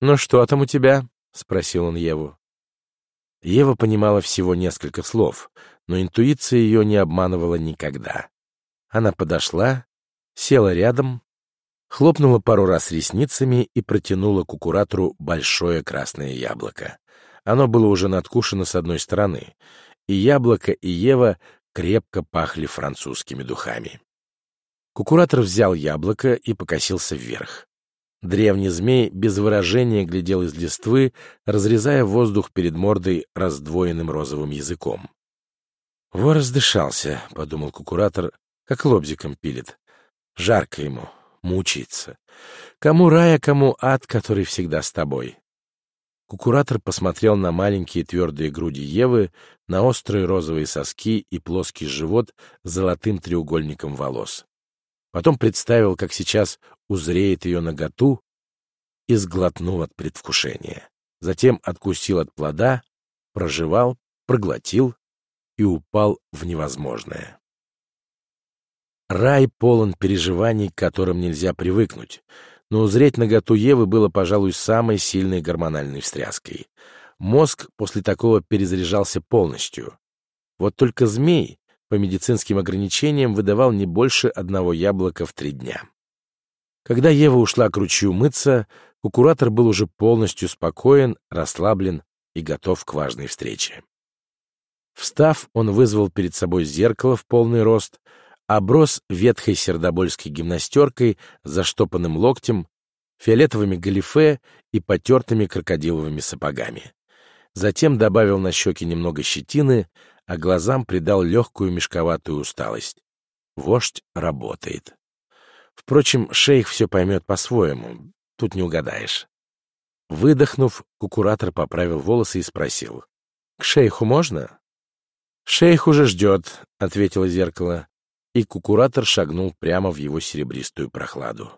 «Ну что там у тебя?» — спросил он Еву. Ева понимала всего несколько слов, но интуиция ее не обманывала никогда. Она подошла, села рядом, хлопнула пару раз ресницами и протянула кукуратору большое красное яблоко. Оно было уже надкушено с одной стороны, и яблоко, и Ева крепко пахли французскими духами. Кукуратор взял яблоко и покосился вверх. Древний змей без выражения глядел из листвы, разрезая воздух перед мордой раздвоенным розовым языком. «Во раздышался», — подумал кукуратор, — «как лобзиком пилит. Жарко ему, мучается. Кому рай, а кому ад, который всегда с тобой». Кукуратор посмотрел на маленькие твердые груди Евы, на острые розовые соски и плоский живот с золотым треугольником волос. Потом представил, как сейчас узреет ее наготу и сглотнул от предвкушения. Затем откусил от плода, прожевал, проглотил и упал в невозможное. Рай полон переживаний, к которым нельзя привыкнуть, но узреть наготу Евы было, пожалуй, самой сильной гормональной встряской. Мозг после такого перезаряжался полностью. Вот только змей по медицинским ограничениям выдавал не больше одного яблока в три дня. Когда Ева ушла к ручью мыться, кукуратор был уже полностью спокоен, расслаблен и готов к важной встрече. Встав, он вызвал перед собой зеркало в полный рост, оброс ветхой сердобольской гимнастеркой, заштопанным локтем, фиолетовыми галифе и потертыми крокодиловыми сапогами. Затем добавил на щеки немного щетины, а глазам придал легкую мешковатую усталость. Вождь работает. Впрочем, шейх все поймет по-своему, тут не угадаешь. Выдохнув, кукуратор поправил волосы и спросил. — К шейху можно? — Шейх уже ждет, — ответило зеркало, и кукуратор шагнул прямо в его серебристую прохладу.